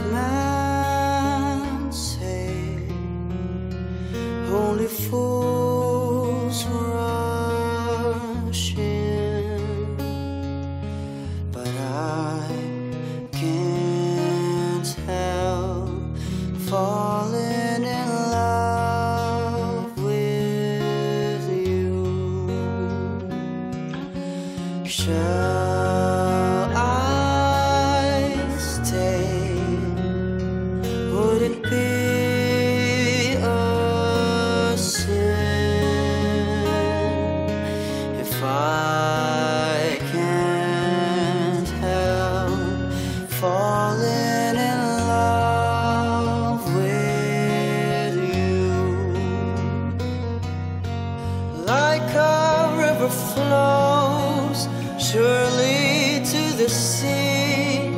wise man say only fools rush in, but I can't help falling in love with you. Shall a river flows surely to the sea,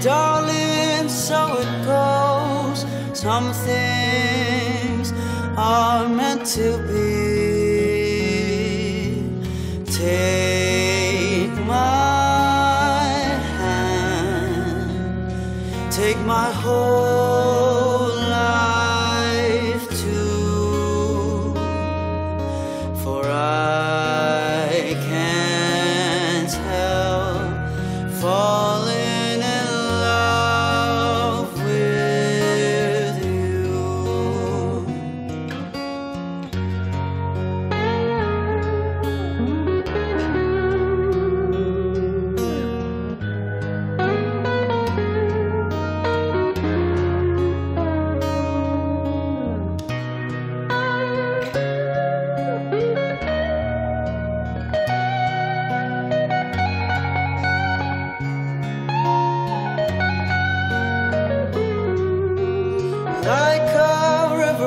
darling, so it goes. Some things are meant to be. Take my hand, take my whole life too for I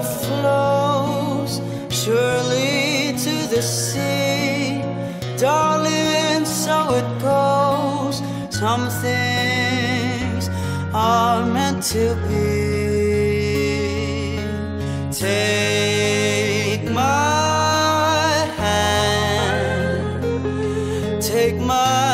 flows surely to the sea. Darling, so it goes. Some things are meant to be. Take my hand, take my